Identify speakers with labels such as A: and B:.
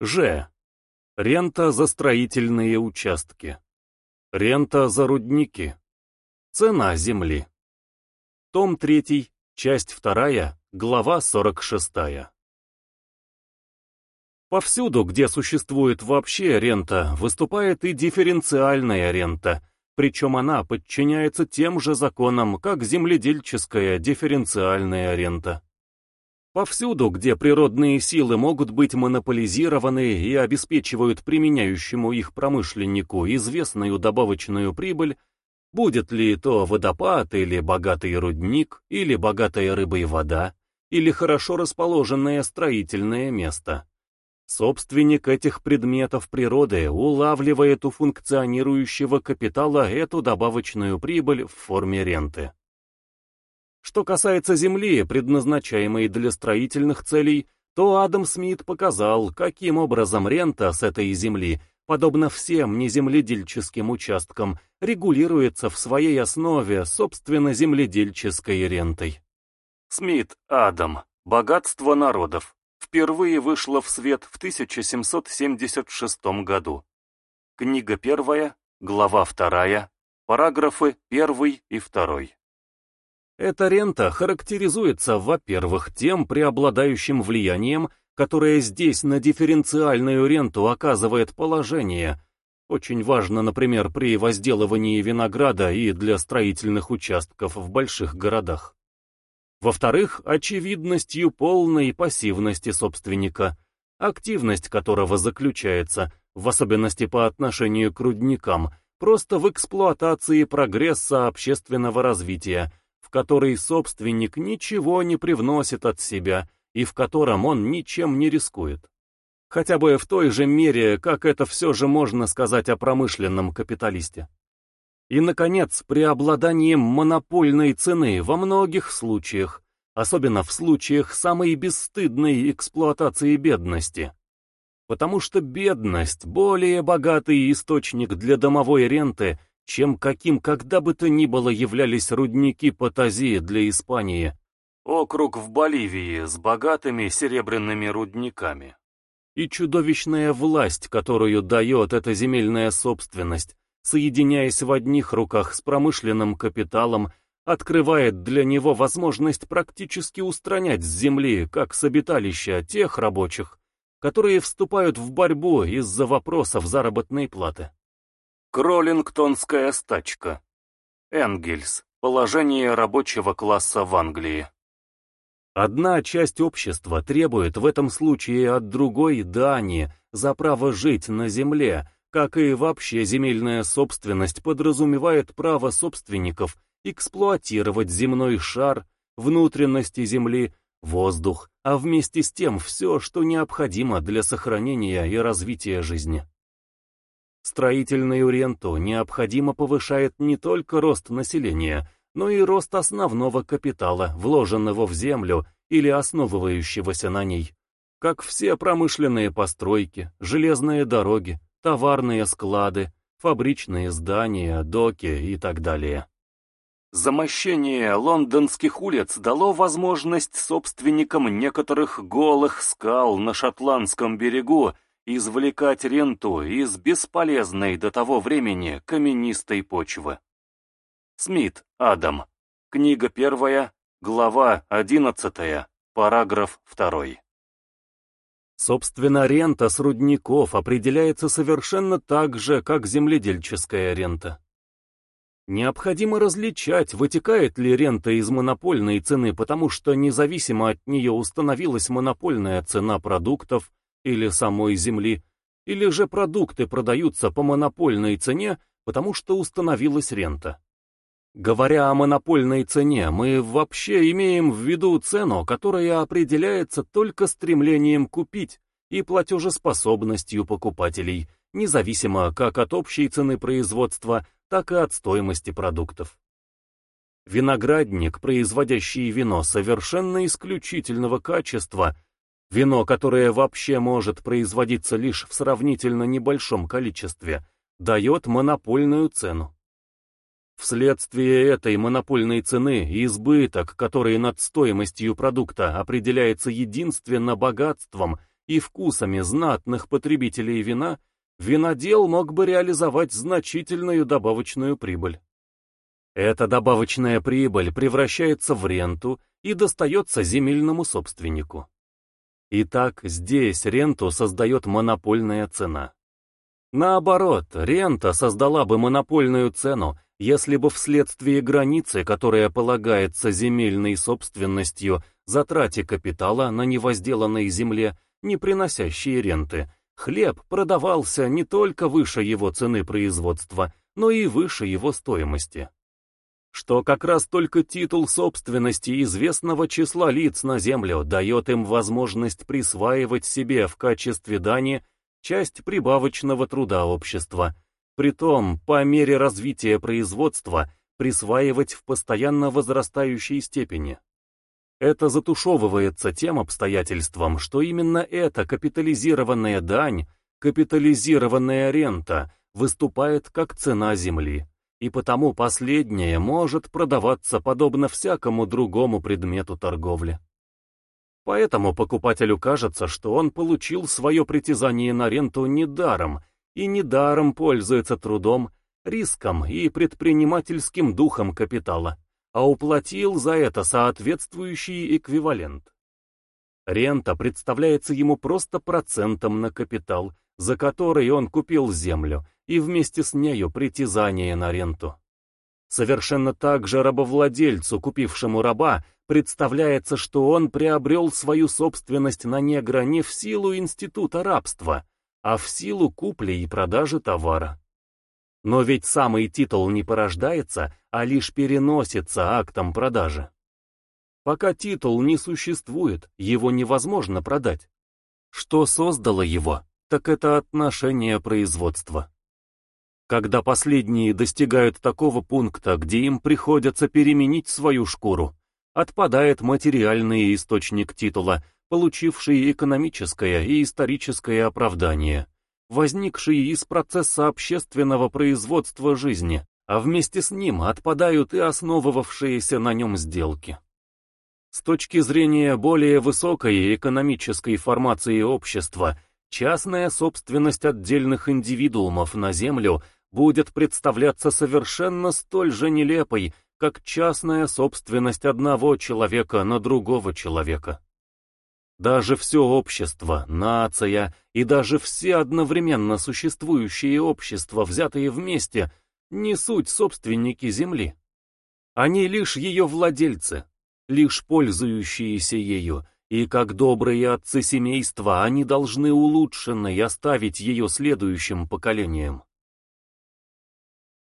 A: Ж. Рента за строительные участки. Рента за рудники. Цена земли. Том 3, часть 2, глава 46. Повсюду, где существует вообще рента, выступает и дифференциальная рента, причем она подчиняется тем же законам, как земледельческая дифференциальная рента. Повсюду, где природные силы могут быть монополизированы и обеспечивают применяющему их промышленнику известную добавочную прибыль, будет ли то водопад или богатый рудник, или богатая рыбой вода, или хорошо расположенное строительное место. Собственник этих предметов природы улавливает у функционирующего капитала эту добавочную прибыль в форме ренты. Что касается земли, предназначаемой для строительных целей, то Адам Смит показал, каким образом рента с этой земли, подобно всем неземледельческим участкам, регулируется в своей основе собственно земледельческой рентой. Смит Адам. Богатство народов. Впервые вышло в свет в 1776 году. Книга первая, глава вторая, параграфы первый и второй. Эта рента характеризуется, во-первых, тем преобладающим влиянием, которое здесь на дифференциальную ренту оказывает положение. Очень важно, например, при возделывании винограда и для строительных участков в больших городах. Во-вторых, очевидностью полной пассивности собственника, активность которого заключается, в особенности по отношению к рудникам, просто в эксплуатации прогресса общественного развития, в который собственник ничего не привносит от себя и в котором он ничем не рискует. Хотя бы в той же мере, как это все же можно сказать о промышленном капиталисте. И, наконец, преобладанием монопольной цены во многих случаях, особенно в случаях самой бесстыдной эксплуатации бедности. Потому что бедность – более богатый источник для домовой ренты, чем каким когда бы то ни было являлись рудники Патазии для Испании, округ в Боливии с богатыми серебряными рудниками. И чудовищная власть, которую дает эта земельная собственность, соединяясь в одних руках с промышленным капиталом, открывает для него возможность практически устранять с земли, как с обиталища, тех рабочих, которые вступают в борьбу из-за вопросов заработной платы. Кроллингтонская стачка. Энгельс. Положение рабочего класса в Англии. Одна часть общества требует в этом случае от другой дани за право жить на земле, как и вообще земельная собственность подразумевает право собственников эксплуатировать земной шар, внутренности земли, воздух, а вместе с тем все, что необходимо для сохранения и развития жизни. Строительную ренту необходимо повышает не только рост населения, но и рост основного капитала, вложенного в землю или основывающегося на ней, как все промышленные постройки, железные дороги, товарные склады, фабричные здания, доки и так далее. Замощение лондонских улиц дало возможность собственникам некоторых голых скал на шотландском берегу извлекать ренту из бесполезной до того времени каменистой почвы. Смит, Адам. Книга первая, глава одиннадцатая, параграф второй. Собственно, рента с рудников определяется совершенно так же, как земледельческая рента. Необходимо различать, вытекает ли рента из монопольной цены, потому что независимо от нее установилась монопольная цена продуктов, или самой земли, или же продукты продаются по монопольной цене, потому что установилась рента. Говоря о монопольной цене, мы вообще имеем в виду цену, которая определяется только стремлением купить и платежеспособностью покупателей, независимо как от общей цены производства, так и от стоимости продуктов. Виноградник, производящий вино совершенно исключительного качества – Вино, которое вообще может производиться лишь в сравнительно небольшом количестве, дает монопольную цену. Вследствие этой монопольной цены избыток, который над стоимостью продукта определяется единственно богатством и вкусами знатных потребителей вина, винодел мог бы реализовать значительную добавочную прибыль. Эта добавочная прибыль превращается в ренту и достается земельному собственнику. Итак, здесь ренту создает монопольная цена. Наоборот, рента создала бы монопольную цену, если бы вследствие границы, которая полагается земельной собственностью, затрате капитала на невозделанной земле, не приносящей ренты, хлеб продавался не только выше его цены производства, но и выше его стоимости. Что как раз только титул собственности известного числа лиц на землю дает им возможность присваивать себе в качестве дани часть прибавочного труда общества – Притом, по мере развития производства, присваивать в постоянно возрастающей степени. Это затушевывается тем обстоятельством, что именно эта капитализированная дань, капитализированная рента, выступает как цена земли, и потому последняя может продаваться подобно всякому другому предмету торговли. Поэтому покупателю кажется, что он получил свое притязание на ренту недаром и недаром пользуется трудом, риском и предпринимательским духом капитала, а уплатил за это соответствующий эквивалент. Рента представляется ему просто процентом на капитал, за который он купил землю, и вместе с нею притязание на ренту. Совершенно так же рабовладельцу, купившему раба, представляется, что он приобрел свою собственность на негра не в силу института рабства, а в силу купли и продажи товара. Но ведь самый титул не порождается, а лишь переносится актом продажи. Пока титул не существует, его невозможно продать. Что создало его, так это отношение производства. Когда последние достигают такого пункта, где им приходится переменить свою шкуру, отпадает материальный источник титула, получивший экономическое и историческое оправдание, возникший из процесса общественного производства жизни, а вместе с ним отпадают и основывавшиеся на нем сделки. С точки зрения более высокой экономической формации общества, частная собственность отдельных индивидуумов на землю будет представляться совершенно столь же нелепой, как частная собственность одного человека на другого человека. Даже все общество, нация и даже все одновременно существующие общества, взятые вместе, не суть собственники земли. Они лишь ее владельцы, лишь пользующиеся ею, и как добрые отцы семейства они должны улучшенной оставить ее следующим поколениям.